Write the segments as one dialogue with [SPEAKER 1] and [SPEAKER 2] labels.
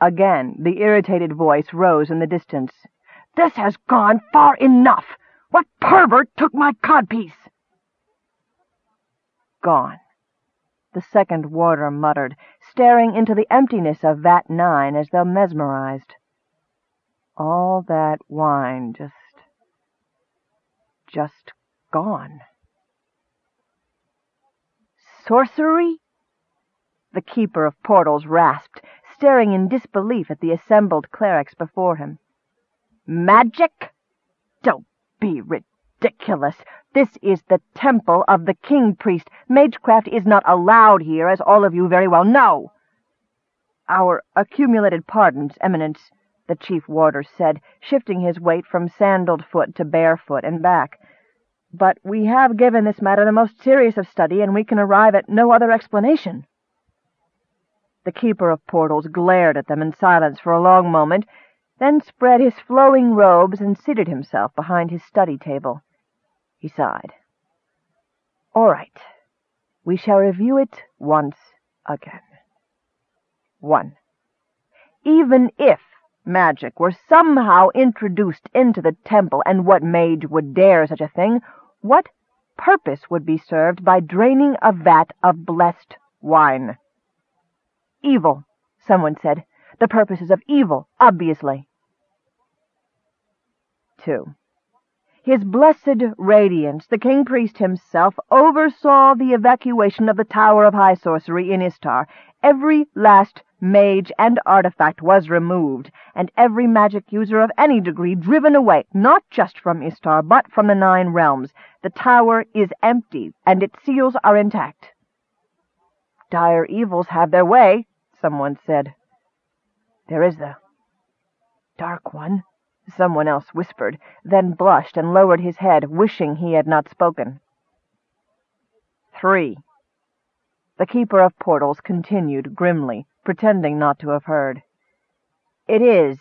[SPEAKER 1] Again the irritated voice rose in the distance. "This has gone far enough! What pervert took my codpiece?" Gone. The second warder muttered, staring into the emptiness of Vat Nine as though mesmerized. All that wine just... just gone. Sorcery? The keeper of portals rasped, staring in disbelief at the assembled clerics before him. Magic? Don't be ridiculous. This is the temple of the king-priest. Magecraft is not allowed here, as all of you very well know. Our accumulated pardons, Eminence, the chief warder said, shifting his weight from sandaled foot to bare foot and back. But we have given this matter the most serious of study, and we can arrive at no other explanation. The keeper of portals glared at them in silence for a long moment, then spread his flowing robes and seated himself behind his study table. He sighed. All right. We shall review it once again. 1. Even if magic were somehow introduced into the temple, and what mage would dare such a thing, what purpose would be served by draining a vat of blessed wine? Evil, someone said. The purposes of evil, obviously. 2. His blessed radiance, the king-priest himself, oversaw the evacuation of the Tower of High Sorcery in Istar. Every last mage and artifact was removed, and every magic user of any degree driven away, not just from Istar, but from the Nine Realms. The tower is empty, and its seals are intact. Dire evils have their way, someone said. There is the Dark One, someone else whispered, then blushed and lowered his head, wishing he had not spoken. Three. The keeper of portals continued grimly, pretending not to have heard. It is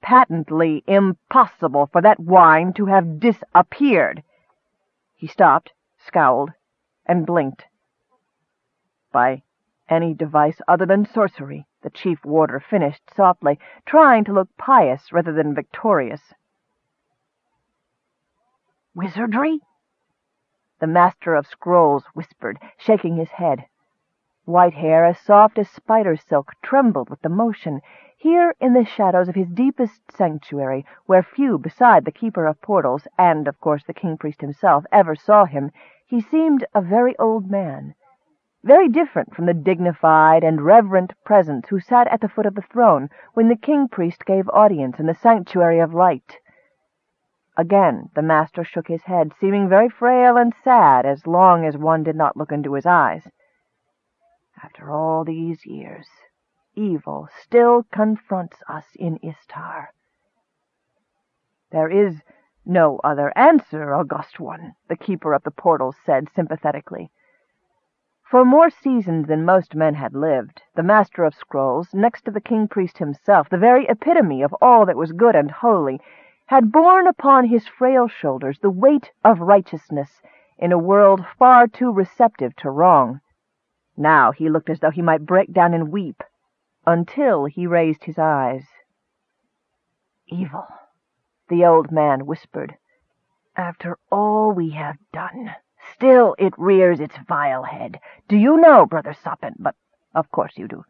[SPEAKER 1] patently impossible for that wine to have disappeared. He stopped, scowled, and blinked. By any device other than sorcery, the chief warder finished softly, trying to look pious rather than victorious. Wizardry? The Master of Scrolls whispered, shaking his head. White hair, as soft as spider silk, trembled with the motion. Here, in the shadows of his deepest sanctuary, where few beside the Keeper of Portals, and, of course, the King-Priest himself, ever saw him, he seemed a very old man, very different from the dignified and reverent presence who sat at the foot of the throne when the King-Priest gave audience in the Sanctuary of Light. Again the Master shook his head, seeming very frail and sad as long as one did not look into his eyes. After all these years, evil still confronts us in Istar. There is no other answer, August One, the Keeper of the Portals said sympathetically. For more seasons than most men had lived, the Master of Scrolls, next to the King-Priest himself, the very epitome of all that was good and holy, had borne upon his frail shoulders the weight of righteousness in a world far too receptive to wrong. Now he looked as though he might break down and weep, until he raised his eyes. Evil, the old man whispered. After all we have done, still it rears its vile head. Do you know, Brother Soppin, but of course you do,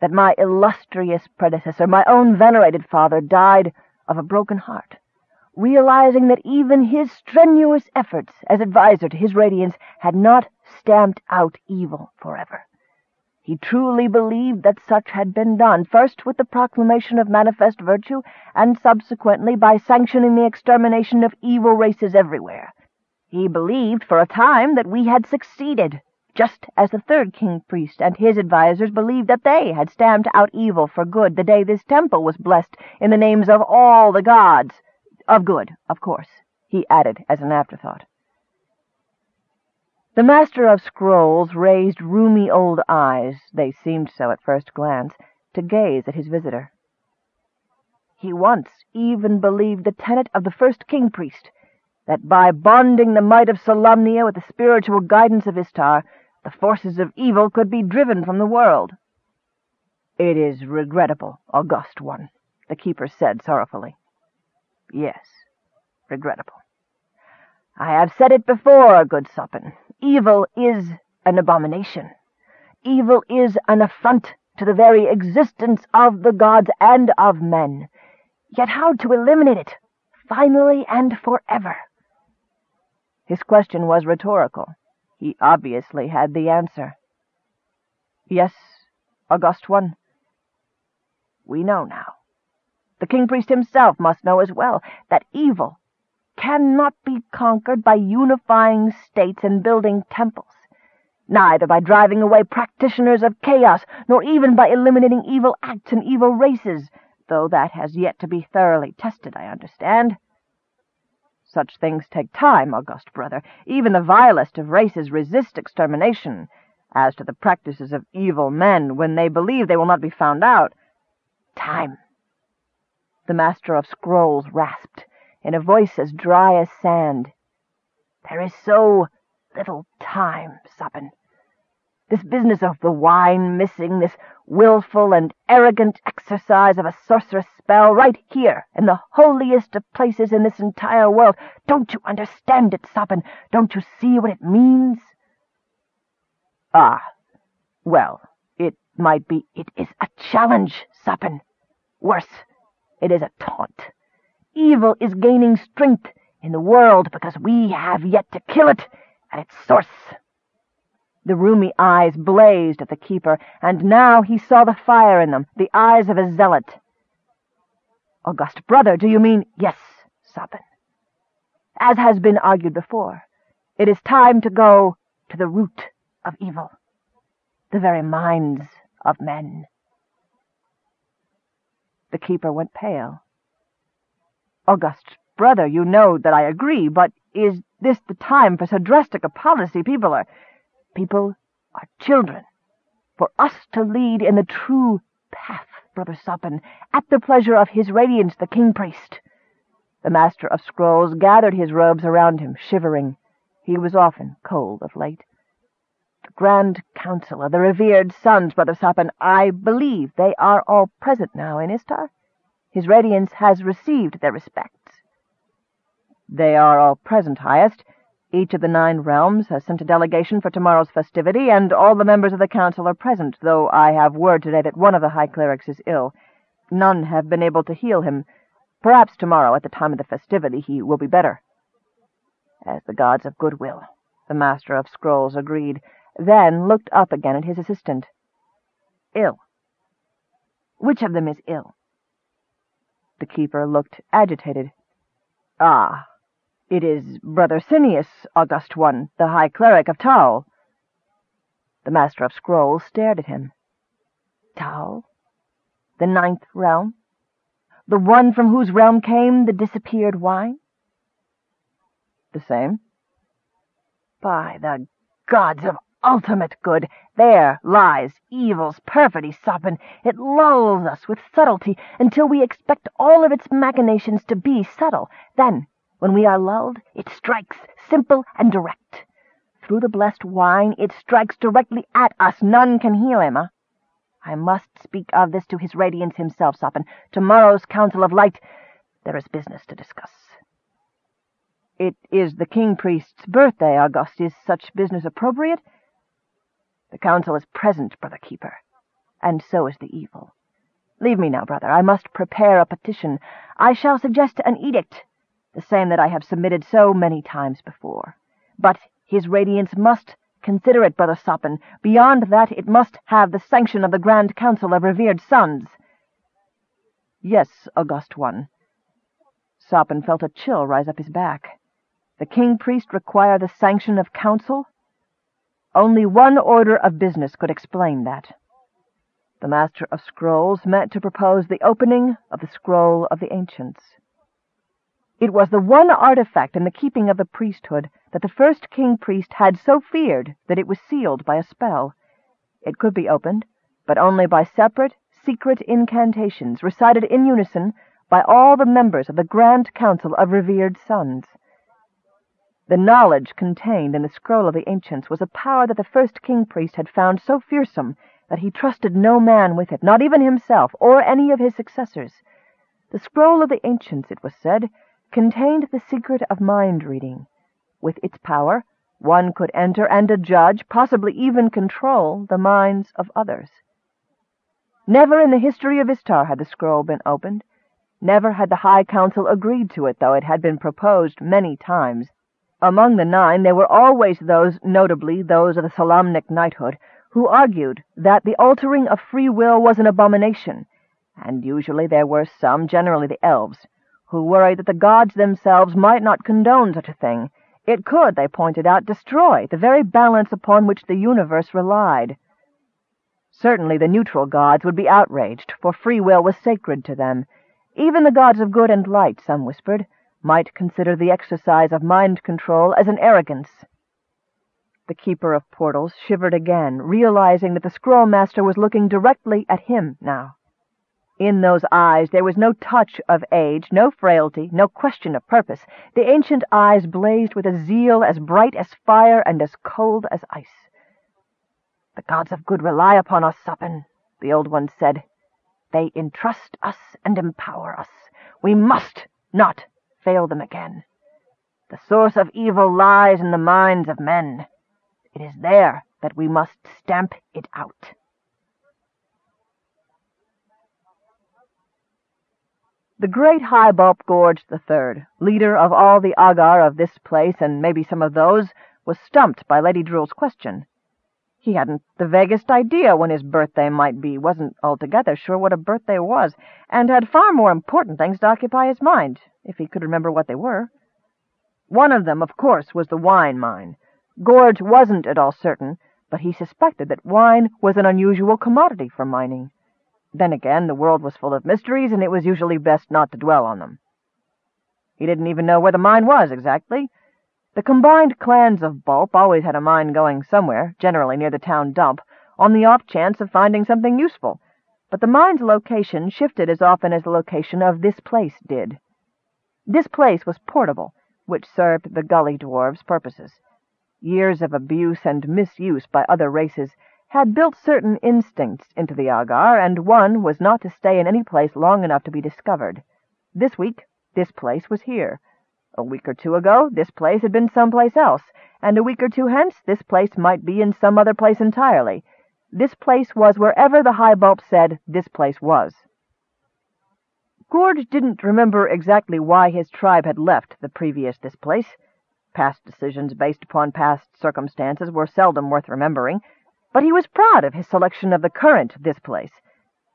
[SPEAKER 1] that my illustrious predecessor, my own venerated father, died of a broken heart? realizing that even his strenuous efforts as adviser to his radiance had not stamped out evil forever. He truly believed that such had been done, first with the proclamation of manifest virtue, and subsequently by sanctioning the extermination of evil races everywhere. He believed for a time that we had succeeded, just as the third king-priest and his advisers believed that they had stamped out evil for good the day this temple was blessed in the names of all the gods. Of good, of course, he added as an afterthought. The Master of Scrolls raised rheumy old eyes, they seemed so at first glance, to gaze at his visitor. He once even believed the tenet of the first king-priest, that by bonding the might of Solamnia with the spiritual guidance of Istar, the forces of evil could be driven from the world. It is regrettable, august one, the keeper said sorrowfully. Yes, regrettable. I have said it before, good Suppin. Evil is an abomination. Evil is an affront to the very existence of the gods and of men. Yet how to eliminate it, finally and forever? His question was rhetorical. He obviously had the answer. Yes, August One. We know now. The king-priest himself must know as well that evil cannot be conquered by unifying states and building temples, neither by driving away practitioners of chaos, nor even by eliminating evil acts and evil races, though that has yet to be thoroughly tested, I understand. Such things take time, august brother. Even the vilest of races resist extermination. As to the practices of evil men, when they believe they will not be found out, time. The Master of Scrolls rasped, in a voice as dry as sand. There is so little time, Suppin. This business of the wine missing, this wilful and arrogant exercise of a sorceress spell, right here, in the holiest of places in this entire world. Don't you understand it, Suppin? Don't you see what it means? Ah, well, it might be. It is a challenge, Suppin. Worse, it is a taunt. Evil is gaining strength in the world because we have yet to kill it at its source. The rheumy eyes blazed at the keeper, and now he saw the fire in them, the eyes of a zealot. August brother, do you mean? Yes, Suppin. As has been argued before, it is time to go to the root of evil, the very minds of men. The keeper went pale. August brother, you know that I agree, but is this the time for so drastic a policy? People are people are children. For us to lead in the true path, Brother Suppin, at the pleasure of His Radiance the King-Priest. The Master of Scrolls gathered his robes around him, shivering. He was often cold of late. The Grand Council of the revered sons, Brother Suppin, I believe they are all present now in Istar. His Radiance has received their respects. They are all present, Highest. Each of the nine realms has sent a delegation for tomorrow's festivity, and all the members of the council are present, though I have word today that one of the high clerics is ill. None have been able to heal him. Perhaps tomorrow, at the time of the festivity, he will be better. As the gods of goodwill, the Master of Scrolls agreed, then looked up again at his assistant. Ill. Which of them is ill? The keeper looked agitated. Ah, it is Brother Cineas, August One, the High Cleric of Tau. The Master of Scrolls stared at him. Tau? The ninth realm? The one from whose realm came the disappeared wine? The same. By the gods of ultimate good, there lies evil's perfidy, Suppin. It lulls us with subtlety until we expect all of its machinations to be subtle. Then when we are lulled, it strikes, simple and direct. Through the blessed wine, it strikes directly at us. None can heal him. Huh? I must speak of this to his radiance himself, Suppin. Tomorrow's Council of Light, there is business to discuss. It is the king-priest's birthday, August. Is such business appropriate? The council is present, Brother Keeper, and so is the evil. Leave me now, brother. I must prepare a petition. I shall suggest an edict the same that I have submitted so many times before. But his radiance must consider it, Brother Suppin. Beyond that, it must have the sanction of the Grand Council of Revered Sons. Yes, August One. Suppin felt a chill rise up his back. The king-priest require the sanction of council? Only one order of business could explain that. The Master of Scrolls meant to propose the opening of the Scroll of the Ancients. It was the one artifact in the keeping of the priesthood that the first king-priest had so feared that it was sealed by a spell. It could be opened, but only by separate, secret incantations recited in unison by all the members of the Grand Council of Revered Sons. The knowledge contained in the Scroll of the Ancients was a power that the first king-priest had found so fearsome that he trusted no man with it, not even himself, or any of his successors. The scroll of the ancients, it was said, contained the secret of mind-reading. With its power, one could enter and adjudge, possibly even control, the minds of others. Never in the history of Istar had the scroll been opened. Never had the High Council agreed to it, though it had been proposed many times. Among the nine there were always those, notably those of the Solamnic knighthood, who argued that the altering of free will was an abomination, and usually there were some, generally the elves, who worried that the gods themselves might not condone such a thing. It could, they pointed out, destroy the very balance upon which the universe relied. Certainly the neutral gods would be outraged, for free will was sacred to them. Even the gods of good and light, some whispered, might consider the exercise of mind control as an arrogance. The keeper of portals shivered again, realizing that the scroll-master was looking directly at him now. In those eyes there was no touch of age, no frailty, no question of purpose. The ancient eyes blazed with a zeal as bright as fire and as cold as ice. "The gods of good rely upon us, Suppin," the old one said. "They entrust us and empower us. We must not fail them again. The source of evil lies in the minds of men. It is there that we must stamp it out. The great High-Bulp Gorge the Third, leader of all the Aghar of this place and maybe some of those, was stumped by Lady Drool's question. He hadn't the vaguest idea when his birthday might be, wasn't altogether sure what a birthday was, and had far more important things to occupy his mind, if he could remember what they were. One of them, of course, was the wine mine. Gorge wasn't at all certain, but he suspected that wine was an unusual commodity for mining. Then again, the world was full of mysteries, and it was usually best not to dwell on them. He didn't even know where the mine was, exactly. The combined clans of Bulp always had a mine going somewhere, generally near the town dump, on the off chance of finding something useful, but the mine's location shifted as often as the location of this place did. This place was portable, which served the gully dwarves' purposes. Years of abuse and misuse by other races had built certain instincts into the Aghar, and one was not to stay in any place long enough to be discovered. This week, this place was here. A week or two ago, this place had been someplace else, and a week or two hence, this place might be in some other place entirely. This place was wherever the High-Bulp said this place was. Gorge didn't remember exactly why his tribe had left the previous this place. Past decisions based upon past circumstances were seldom worth remembering, but he was proud of his selection of the current this place.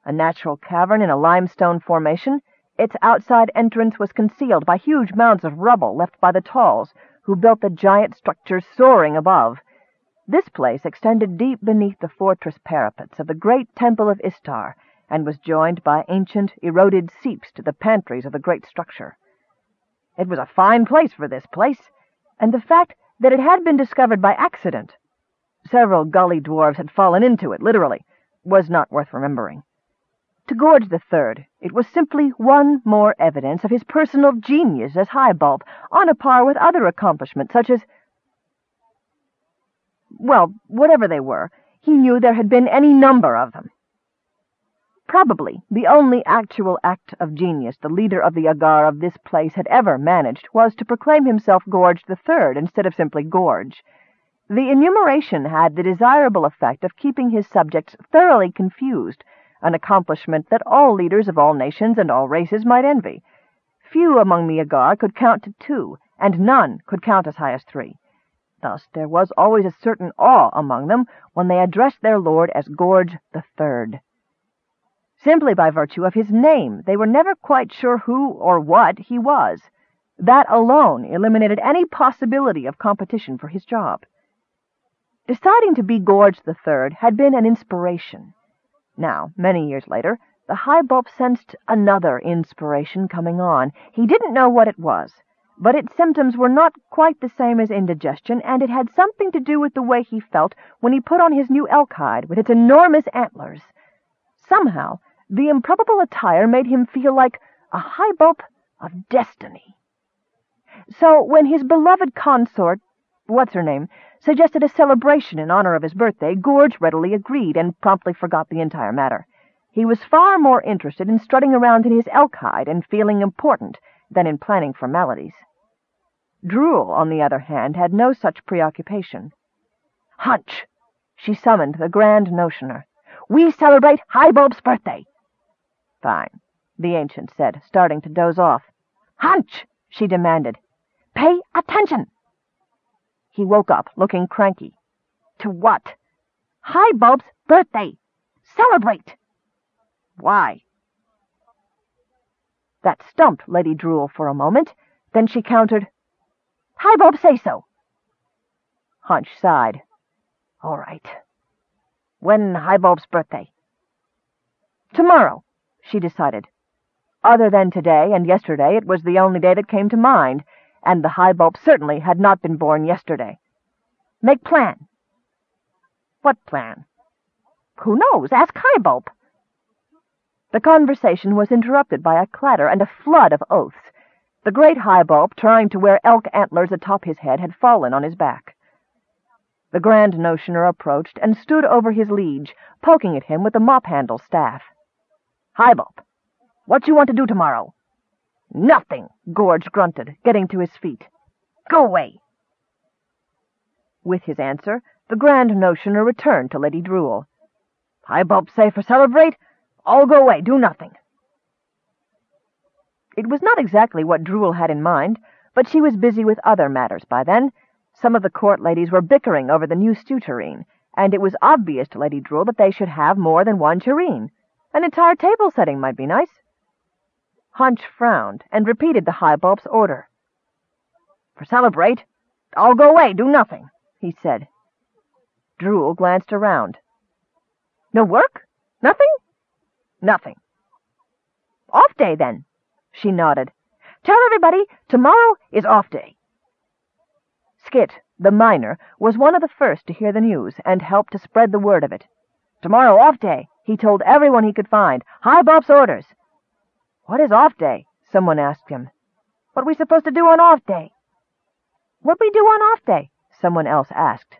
[SPEAKER 1] A natural cavern in a limestone formation, its outside entrance was concealed by huge mounds of rubble left by the Talls, who built the giant structures soaring above. This place extended deep beneath the fortress parapets of the great temple of Istar, and was joined by ancient, eroded seeps to the pantries of the great structure. It was a fine place for this place, and the fact that it had been discovered by accident several gully dwarves had fallen into it, literally, was not worth remembering. To Gorge the Third, it was simply one more evidence of his personal genius as High-Bulp, on a par with other accomplishments, such as... Well, whatever they were, he knew there had been any number of them. Probably the only actual act of genius the leader of the Aghar of this place had ever managed was to proclaim himself Gorge the Third instead of simply Gorge. The enumeration had the desirable effect of keeping his subjects thoroughly confused, an accomplishment that all leaders of all nations and all races might envy. Few among the Aghar could count to two, and none could count as high as three. Thus there was always a certain awe among them when they addressed their lord as Gorge the Third. Simply by virtue of his name, they were never quite sure who or what he was. That alone eliminated any possibility of competition for his job. Deciding to be Gorge the Third had been an inspiration. Now, many years later, the High-Bulp sensed another inspiration coming on. He didn't know what it was, but its symptoms were not quite the same as indigestion, and it had something to do with the way he felt when he put on his new elk hide with its enormous antlers. Somehow, the improbable attire made him feel like a High-Bulp of destiny. So when his beloved consort, what's her name, suggested a celebration in honor of his birthday, Gorge readily agreed and promptly forgot the entire matter. He was far more interested in strutting around in his elk hide and feeling important than in planning formalities. Drool, on the other hand, had no such preoccupation. Hunch! She summoned the Grand Notioner. We celebrate Highbulp's birthday. Fine, the ancient said, starting to doze off. Hunch! she demanded. Pay attention! He woke up, looking cranky. To what? Highbulp's birthday. Celebrate! Why? That stumped Lady Drool for a moment. Then she countered, Highbulp say so. Hunch sighed. All right. When Highbulp's birthday? Tomorrow, she decided. Other than today and yesterday, it was the only day that came to mind, and the Highbulp certainly had not been born yesterday. Make plan. What plan? Who knows? Ask Highbulp. The conversation was interrupted by a clatter and a flood of oaths. The great Highbulp, trying to wear elk antlers atop his head, had fallen on his back. The Grand Notioner approached and stood over his liege, poking at him with the mop-handle staff. Highbulp, what you want to do tomorrow? Nothing, Gorge grunted, getting to his feet. Go away. With his answer, the Grand Notioner returned to Lady Drool. Highbulp say for celebrate, all go away, do nothing. It was not exactly what Drool had in mind, but she was busy with other matters by then. Some of the court ladies were bickering over the new stew tureen, and it was obvious to Lady Drool that they should have more than one tureen. An entire table setting might be nice. Hunch frowned and repeated the Highbulp's order. For celebrate, all go away, do nothing, he said. Drool glanced around. No work? Nothing? Nothing. Off day, then. She nodded. Tell everybody tomorrow is off day. Skit, the miner, was one of the first to hear the news and helped to spread the word of it. Tomorrow off day, he told everyone he could find. Highbulp's orders. What is off day? Someone asked him. What we supposed to do on off day? What we do on off day? Someone else asked.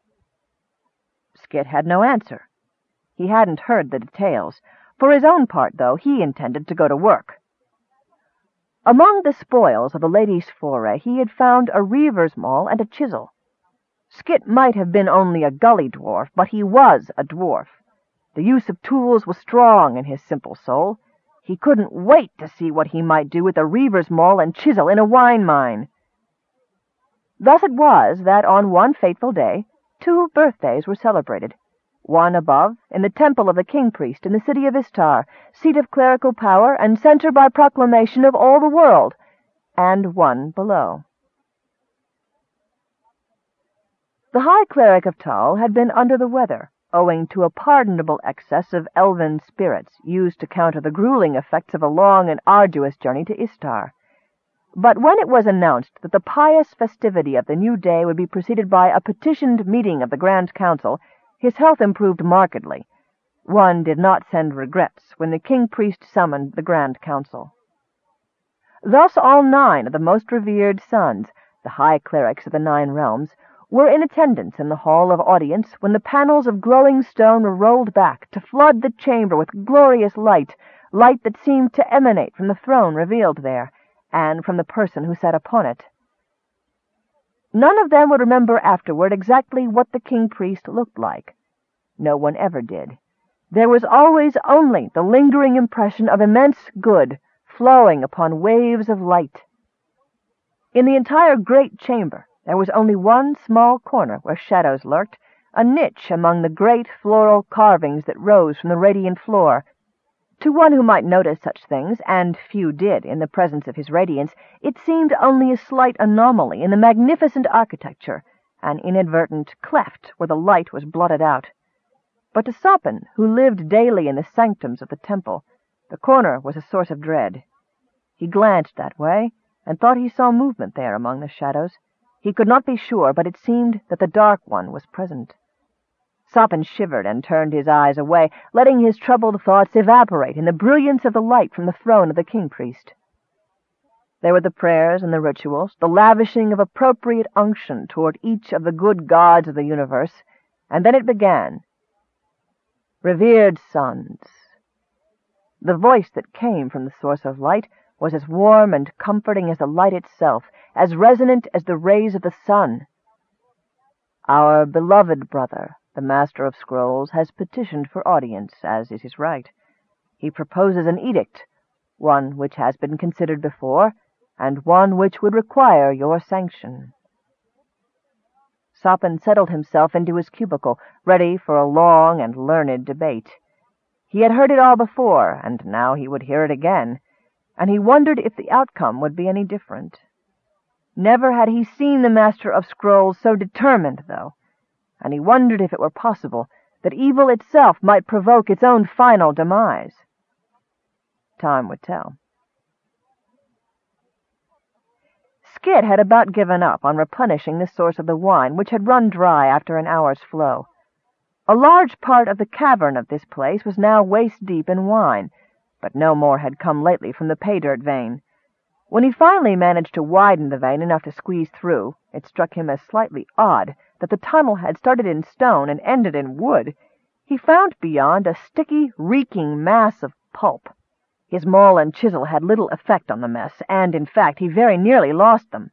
[SPEAKER 1] Skit had no answer. He hadn't heard the details, for his own part, though, he intended to go to work. Among the spoils of the ladies' foray he had found a reaver's maul and a chisel. Skit might have been only a gully dwarf, but he was a dwarf. The use of tools was strong in his simple soul. He couldn't wait to see what he might do with a reaver's maul and chisel in a wine mine. Thus it was that on one fateful day two birthdays were celebrated one above, in the temple of the king-priest in the city of Istar, seat of clerical power and center by proclamation of all the world, and one below. The High Cleric of Tull had been under the weather, owing to a pardonable excess of elven spirits used to counter the grueling effects of a long and arduous journey to Istar. But when it was announced that the pious festivity of the new day would be preceded by a petitioned meeting of the Grand Council, his health improved markedly. One did not send regrets when the king-priest summoned the Grand Council. Thus all nine of the most revered sons, the high clerics of the Nine Realms, were in attendance in the hall of audience when the panels of glowing stone were rolled back to flood the chamber with glorious light, light that seemed to emanate from the throne revealed there, and from the person who sat upon it. None of them would remember afterward exactly what the king-priest looked like. No one ever did. There was always only the lingering impression of immense good flowing upon waves of light. In the entire great chamber there was only one small corner where shadows lurked, a niche among the great floral carvings that rose from the radiant floor, to one who might notice such things, and few did in the presence of his radiance, it seemed only a slight anomaly in the magnificent architecture, an inadvertent cleft where the light was blotted out. But to Soppen, who lived daily in the sanctums of the temple, the corner was a source of dread. He glanced that way, and thought he saw movement there among the shadows. He could not be sure, but it seemed that the Dark One was present. Soppen shivered and turned his eyes away, letting his troubled thoughts evaporate in the brilliance of the light from the throne of the king-priest. There were the prayers and the rituals, the lavishing of appropriate unction toward each of the good gods of the universe, and then it began. Revered sons. The voice that came from the source of light was as warm and comforting as the light itself, as resonant as the rays of the sun. Our beloved brother, the Master of Scrolls, has petitioned for audience, as is his right. He proposes an edict, one which has been considered before, and one which would require your sanction. Soppen settled himself into his cubicle, ready for a long and learned debate. He had heard it all before, and now he would hear it again, and he wondered if the outcome would be any different. Never had he seen the Master of Scrolls so determined, though, and he wondered if it were possible that evil itself might provoke its own final demise. Time would tell. Skid had about given up on replenishing the source of the wine, which had run dry after an hour's flow. A large part of the cavern of this place was now waist-deep in wine, but no more had come lately from the pay-dirt vein. When he finally managed to widen the vein enough to squeeze through, it struck him as slightly odd that the tunnel had started in stone and ended in wood. He found beyond a sticky, reeking mass of pulp. His maul and chisel had little effect on the mess, and, in fact, he very nearly lost them.